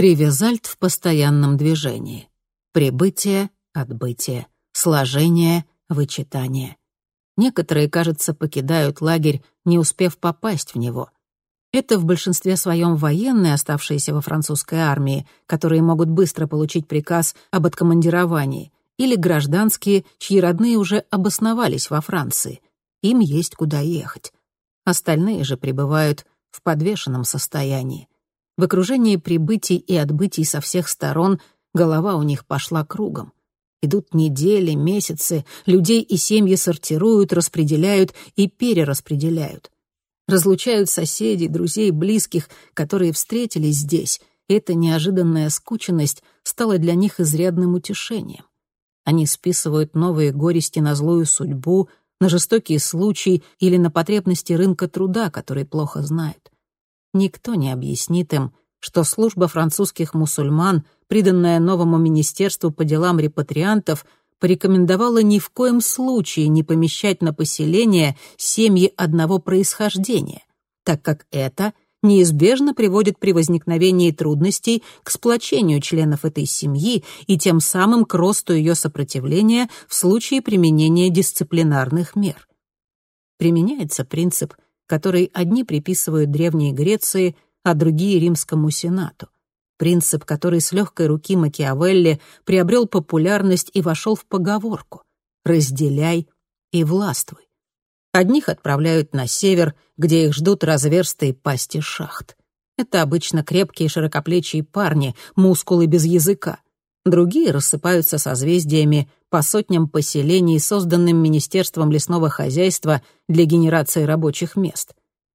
Ревизальт в постоянном движении. Прибытие, отбытие, сложение, вычитание. Некоторые, кажется, покидают лагерь, не успев попасть в него. Это в большинстве своем военные, оставшиеся во французской армии, которые могут быстро получить приказ об откомандировании, или гражданские, чьи родные уже обосновались во Франции. Им есть куда ехать. Остальные же пребывают в подвешенном состоянии. В окружении прибытий и отбытий со всех сторон голова у них пошла кругом. Идут недели, месяцы, людей и семьи сортируют, распределяют и перераспределяют. Разлучают соседей, друзей, близких, которые встретились здесь. Эта неожиданная скученность стала для них изрядным утешением. Они списывают новые горести на злую судьбу, на жестокие случаи или на потребности рынка труда, который плохо знают. Никто не объяснит им, что служба французских мусульман, приданная новому министерству по делам репатриантов, порекомендовала ни в коем случае не помещать на поселение семьи одного происхождения, так как это неизбежно приводит при возникновении трудностей к сплочению членов этой семьи и тем самым к росту ее сопротивления в случае применения дисциплинарных мер. Применяется принцип – который одни приписывают Древней Греции, а другие — Римскому Сенату. Принцип, который с легкой руки Макиавелли приобрел популярность и вошел в поговорку «разделяй и властвуй». Одних отправляют на север, где их ждут разверстые пасти шахт. Это обычно крепкие широкоплечие парни, мускулы без языка. Другие рассыпаются созвездиями по сотням поселений, созданным Министерством лесного хозяйства для генерации рабочих мест.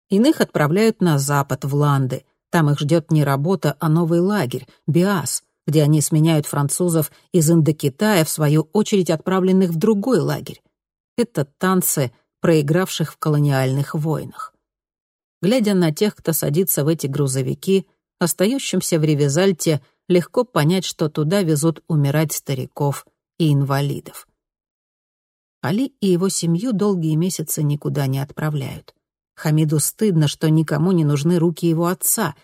Иных отправляют на запад, в Ланды. Там их ждет не работа, а новый лагерь, Биас, где они сменяют французов из Индокитая, в свою очередь отправленных в другой лагерь. Это танцы, проигравших в колониальных войнах. Глядя на тех, кто садится в эти грузовики, остающимся в Ревизальте легко понять, что туда везут умирать стариков и инвалидов. Али и его семью долгие месяцы никуда не отправляют. Хамиду стыдно, что никому не нужны руки его отца.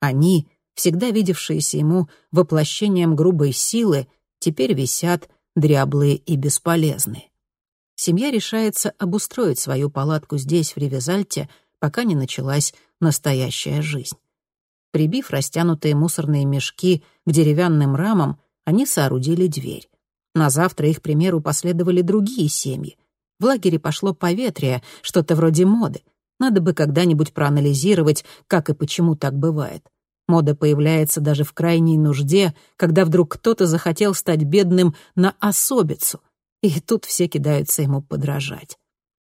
Они, всегда видевшиеся ему воплощением грубой силы, теперь висят дряблые и бесполезные. Семья решается обустроить свою палатку здесь, в Ревизальте, пока не началась настоящая жизнь. Прибив растянутые мусорные мешки к деревянным рамам, они соорудили дверь. На завтра их примеру последовали другие семьи. В лагере пошло поветрие, что-то вроде моды. Надо бы когда-нибудь проанализировать, как и почему так бывает. Мода появляется даже в крайней нужде, когда вдруг кто-то захотел стать бедным на особицу, и тут все кидаются ему подражать.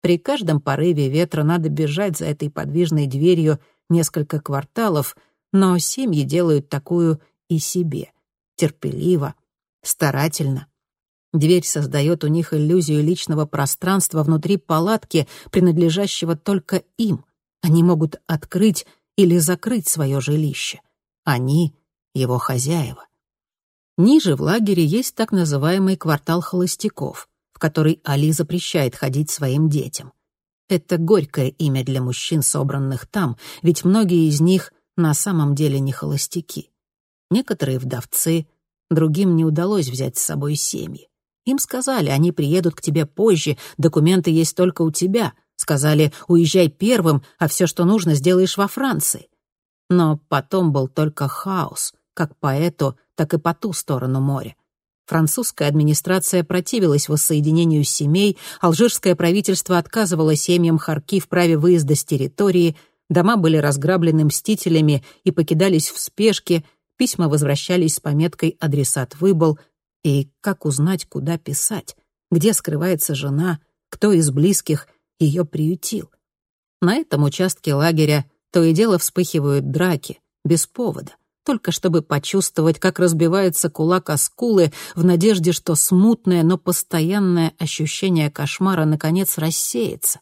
При каждом порыве ветра надо бежать за этой подвижной дверью несколько кварталов, но семьи делают такую и себе. Терпеливо, старательно. Дверь создает у них иллюзию личного пространства внутри палатки, принадлежащего только им. Они могут открыть или закрыть свое жилище. Они — его хозяева. Ниже в лагере есть так называемый квартал холостяков, в который Али запрещает ходить своим детям. Это горькое имя для мужчин, собранных там, ведь многие из них на самом деле не холостяки. Некоторые вдовцы, другим не удалось взять с собой семьи. Им сказали, они приедут к тебе позже, документы есть только у тебя. Сказали, уезжай первым, а все, что нужно, сделаешь во Франции. Но потом был только хаос, как по эту, так и по ту сторону моря. Французская администрация противилась воссоединению семей, алжирское правительство отказывало семьям Харки в праве выезда с территории, дома были разграблены мстителями и покидались в спешке, письма возвращались с пометкой «Адресат выбыл», и как узнать, куда писать? Где скрывается жена? Кто из близких ее приютил? На этом участке лагеря то и дело вспыхивают драки, без повода, только чтобы почувствовать, как разбивается кулак оскулы в надежде, что смутное, но постоянное ощущение кошмара наконец рассеется.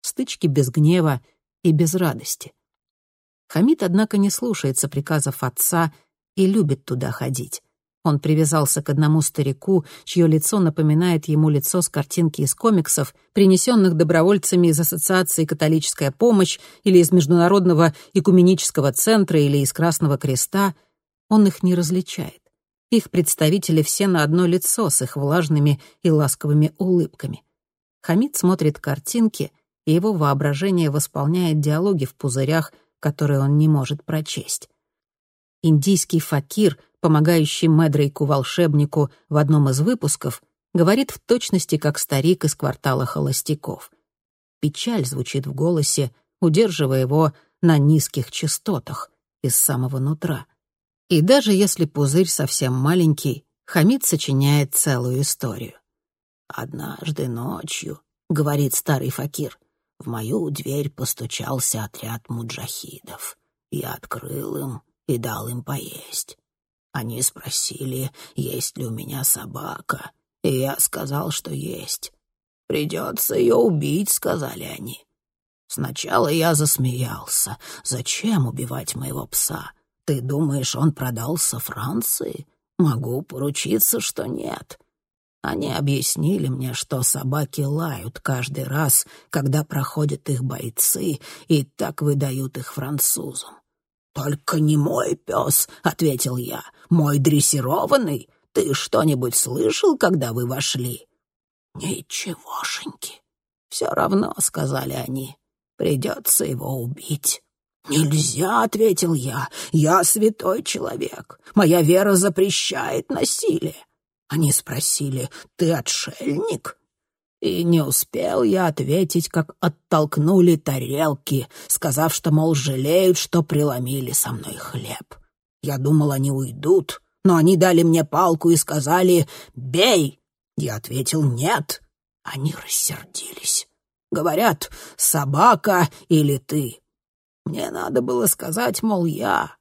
Стычки без гнева и без радости. Хамид, однако, не слушается приказов отца и любит туда ходить. Он привязался к одному старику, чье лицо напоминает ему лицо с картинки из комиксов, принесенных добровольцами из Ассоциации «Католическая помощь» или из Международного экуменического центра или из Красного Креста. он их не различает. Их представители все на одно лицо с их влажными и ласковыми улыбками. Хамид смотрит картинки, и его воображение восполняет диалоги в пузырях, которые он не может прочесть. Индийский факир, помогающий Медрейку-волшебнику в одном из выпусков, говорит в точности как старик из квартала холостяков. Печаль звучит в голосе, удерживая его на низких частотах из самого нутра. И даже если пузырь совсем маленький, Хамид сочиняет целую историю. «Однажды ночью», — говорит старый факир, — «в мою дверь постучался отряд муджахидов. Я открыл им и дал им поесть. Они спросили, есть ли у меня собака, и я сказал, что есть. «Придется ее убить», — сказали они. Сначала я засмеялся. «Зачем убивать моего пса? Ты думаешь, он продался Франции? Могу поручиться, что нет. Они объяснили мне, что собаки лают каждый раз, когда проходят их бойцы, и так выдают их французам. «Только не мой пес», — ответил я, — «мой дрессированный. Ты что-нибудь слышал, когда вы вошли?» «Ничегошеньки. Все равно», — сказали они, — «придется его убить». «Нельзя», — ответил я, — «я святой человек. Моя вера запрещает насилие». Они спросили, «Ты отшельник?» И не успел я ответить, как оттолкнули тарелки, сказав, что, мол, жалеют, что преломили со мной хлеб. Я думал, они уйдут, но они дали мне палку и сказали «Бей!» Я ответил «Нет». Они рассердились. Говорят, собака или ты. Мне надо было сказать, мол, я.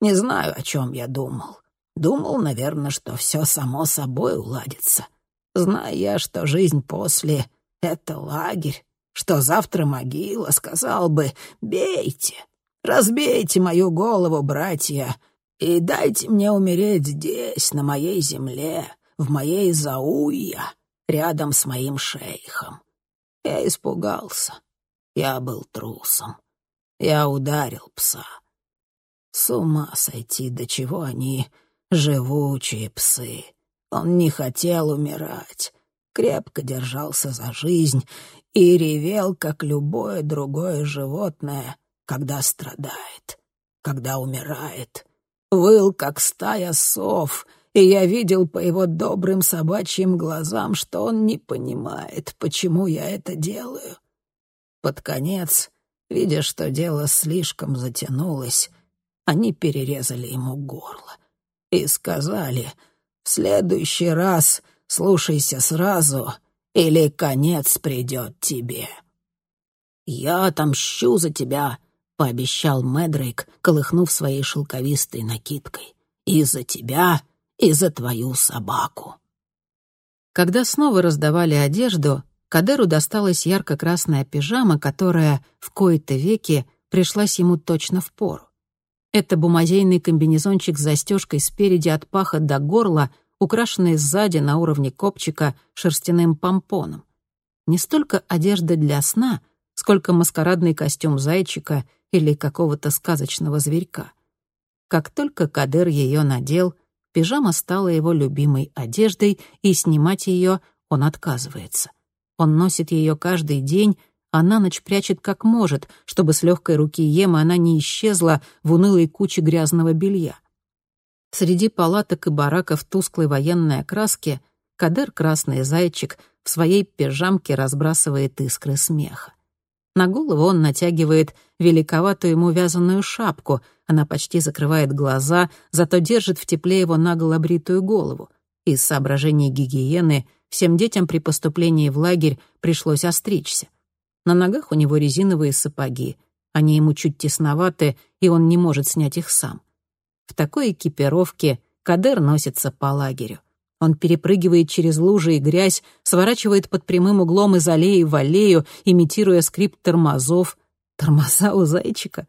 Не знаю, о чем я думал. Думал, наверное, что все само собой уладится. Зная я, что жизнь после — это лагерь, что завтра могила, сказал бы «Бейте, разбейте мою голову, братья, и дайте мне умереть здесь, на моей земле, в моей Зауя, рядом с моим шейхом». Я испугался. Я был трусом. Я ударил пса. С ума сойти, до чего они живучие псы. Он не хотел умирать, крепко держался за жизнь и ревел, как любое другое животное, когда страдает, когда умирает. Выл, как стая сов, и я видел по его добрым собачьим глазам, что он не понимает, почему я это делаю. Под конец Видя, что дело слишком затянулось, они перерезали ему горло и сказали, «В следующий раз слушайся сразу, или конец придет тебе». «Я отомщу за тебя», — пообещал Медрейк, колыхнув своей шелковистой накидкой. «И за тебя, и за твою собаку». Когда снова раздавали одежду, Кадеру досталась ярко-красная пижама, которая в кои-то веки пришлась ему точно в пору. Это бумазейный комбинезончик с застежкой спереди от паха до горла, украшенный сзади на уровне копчика шерстяным помпоном. Не столько одежда для сна, сколько маскарадный костюм зайчика или какого-то сказочного зверька. Как только Кадер ее надел, пижама стала его любимой одеждой, и снимать ее он отказывается. Он носит ее каждый день, а на ночь прячет как может, чтобы с легкой руки Ема она не исчезла в унылой куче грязного белья. Среди палаток и бараков тусклой военной окраски Кадер Красный Зайчик в своей пижамке разбрасывает искры смеха. На голову он натягивает великоватую ему вязаную шапку, она почти закрывает глаза, зато держит в тепле его наголо бритую голову. Из соображений гигиены — Всем детям при поступлении в лагерь пришлось остричься. На ногах у него резиновые сапоги. Они ему чуть тесноваты, и он не может снять их сам. В такой экипировке Кадер носится по лагерю. Он перепрыгивает через лужи и грязь, сворачивает под прямым углом из аллеи в аллею, имитируя скрип тормозов. Тормоза у зайчика.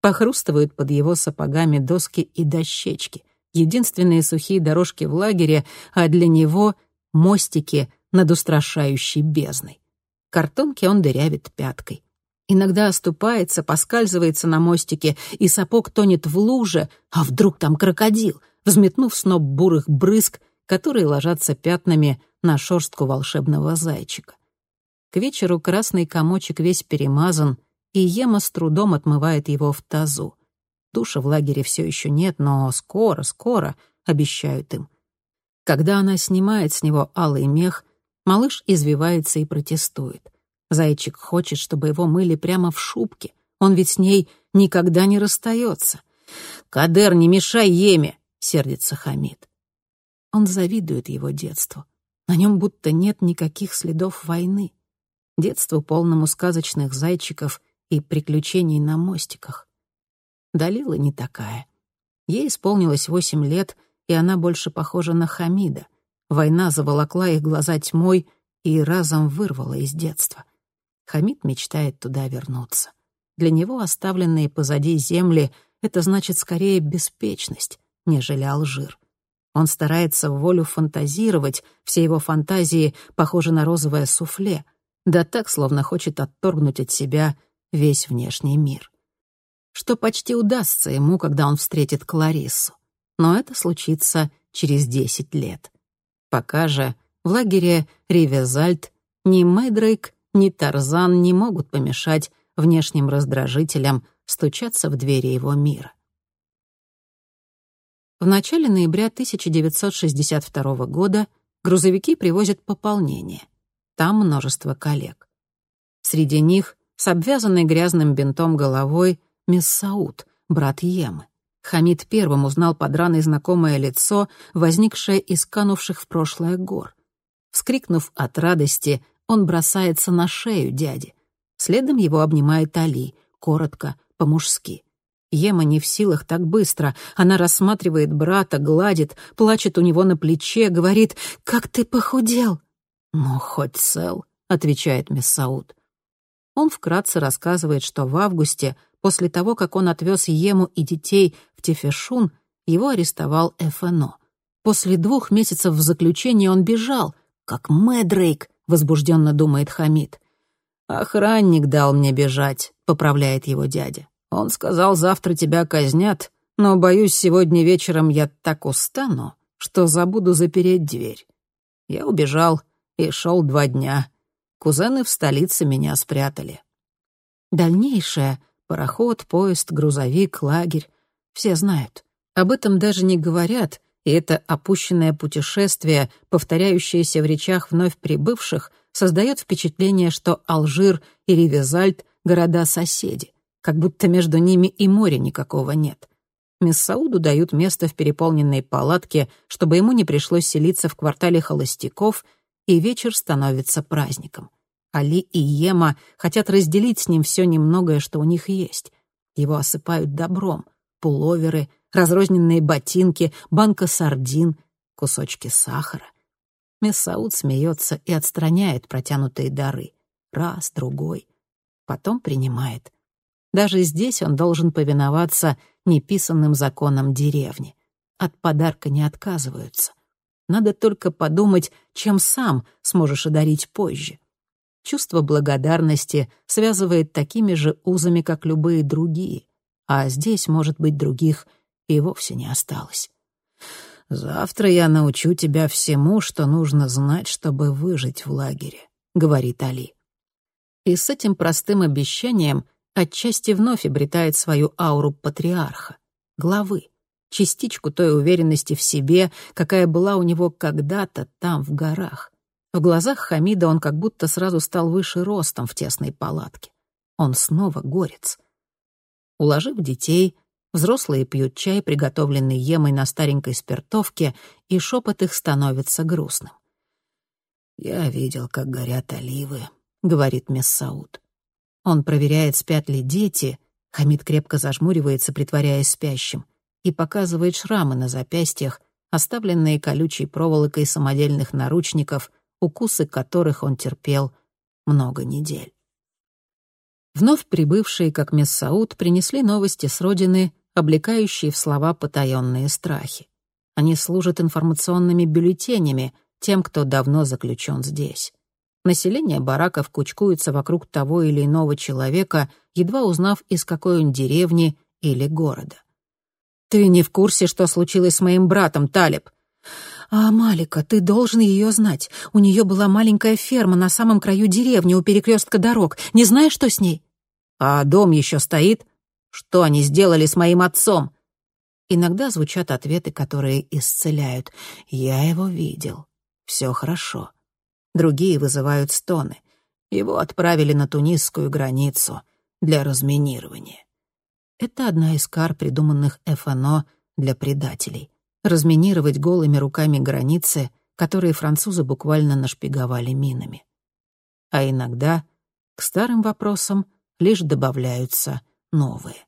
Похрустывают под его сапогами доски и дощечки. Единственные сухие дорожки в лагере, а для него — мостики над устрашающей бездной. Картонки он дырявит пяткой. Иногда оступается, поскальзывается на мостике, и сапог тонет в луже, а вдруг там крокодил, взметнув сноп бурых брызг, которые ложатся пятнами на шорстку волшебного зайчика. К вечеру красный комочек весь перемазан, и Ема с трудом отмывает его в тазу. Душа в лагере все еще нет, но скоро, скоро, обещают им. Когда она снимает с него алый мех, малыш извивается и протестует. Зайчик хочет, чтобы его мыли прямо в шубке. Он ведь с ней никогда не расстается. «Кадер, не мешай Еме!» — сердится Хамид. Он завидует его детству. На нем будто нет никаких следов войны. Детству полному сказочных зайчиков и приключений на мостиках. Далила не такая. Ей исполнилось восемь лет, и она больше похожа на Хамида. Война заволокла их глаза тьмой и разом вырвала из детства. Хамид мечтает туда вернуться. Для него оставленные позади земли — это значит скорее беспечность, нежели алжир. Он старается в волю фантазировать, все его фантазии похожи на розовое суфле, да так, словно хочет отторгнуть от себя весь внешний мир что почти удастся ему, когда он встретит Клариссу. Но это случится через десять лет. Пока же в лагере Ривезальт ни Мэйдрейк, ни Тарзан не могут помешать внешним раздражителям стучаться в двери его мира. В начале ноября 1962 года грузовики привозят пополнение. Там множество коллег. Среди них, с обвязанной грязным бинтом головой, мисс Сауд, брат Емы. Хамид первым узнал под раной знакомое лицо, возникшее из канувших в прошлое гор. Вскрикнув от радости, он бросается на шею дяди. Следом его обнимает Али, коротко, по-мужски. Ема не в силах так быстро. Она рассматривает брата, гладит, плачет у него на плече, говорит «Как ты похудел!» «Ну, хоть цел», — отвечает мисс. Он вкратце рассказывает, что в августе После того, как он отвез Ему и детей в Тефешун, его арестовал ФНО. После двух месяцев в заключении он бежал, как Мэдрейк, возбужденно думает Хамид. «Охранник дал мне бежать», — поправляет его дядя. «Он сказал, завтра тебя казнят, но, боюсь, сегодня вечером я так устану, что забуду запереть дверь». Я убежал и шел два дня. Кузены в столице меня спрятали. Дальнейшее Пароход, поезд, грузовик, лагерь. Все знают. Об этом даже не говорят, и это опущенное путешествие, повторяющееся в речах вновь прибывших, создает впечатление, что Алжир и Ривезальт — города-соседи, как будто между ними и моря никакого нет. Мессауду дают место в переполненной палатке, чтобы ему не пришлось селиться в квартале холостяков, и вечер становится праздником. Али и Ема хотят разделить с ним все немногое, что у них есть. Его осыпают добром. Пуловеры, разрозненные ботинки, банка сардин, кусочки сахара. Мессауд смеется и отстраняет протянутые дары. Раз, другой. Потом принимает. Даже здесь он должен повиноваться неписанным законам деревни. От подарка не отказываются. Надо только подумать, чем сам сможешь одарить позже чувство благодарности связывает такими же узами, как любые другие, а здесь, может быть, других и вовсе не осталось. «Завтра я научу тебя всему, что нужно знать, чтобы выжить в лагере», — говорит Али. И с этим простым обещанием отчасти вновь обретает свою ауру патриарха, главы, частичку той уверенности в себе, какая была у него когда-то там, в горах — в глазах Хамида он как будто сразу стал выше ростом в тесной палатке. Он снова горец. Уложив детей, взрослые пьют чай, приготовленный Емой на старенькой спиртовке, и шепот их становится грустным. «Я видел, как горят оливы», — говорит мисс Сауд. Он проверяет, спят ли дети. Хамид крепко зажмуривается, притворяясь спящим, и показывает шрамы на запястьях, оставленные колючей проволокой самодельных наручников, укусы которых он терпел много недель. Вновь прибывшие, как Мессауд, принесли новости с родины, облекающие в слова потаенные страхи. Они служат информационными бюллетенями тем, кто давно заключен здесь. Население бараков кучкуется вокруг того или иного человека, едва узнав, из какой он деревни или города. «Ты не в курсе, что случилось с моим братом, Талиб?» «А Малика, ты должен ее знать. У нее была маленькая ферма на самом краю деревни у перекрестка дорог. Не знаешь, что с ней?» «А дом еще стоит? Что они сделали с моим отцом?» Иногда звучат ответы, которые исцеляют. «Я его видел. Все хорошо». Другие вызывают стоны. Его отправили на тунисскую границу для разминирования. Это одна из кар, придуманных ФНО для предателей. Разминировать голыми руками границы, которые французы буквально нашпиговали минами. А иногда к старым вопросам лишь добавляются новые.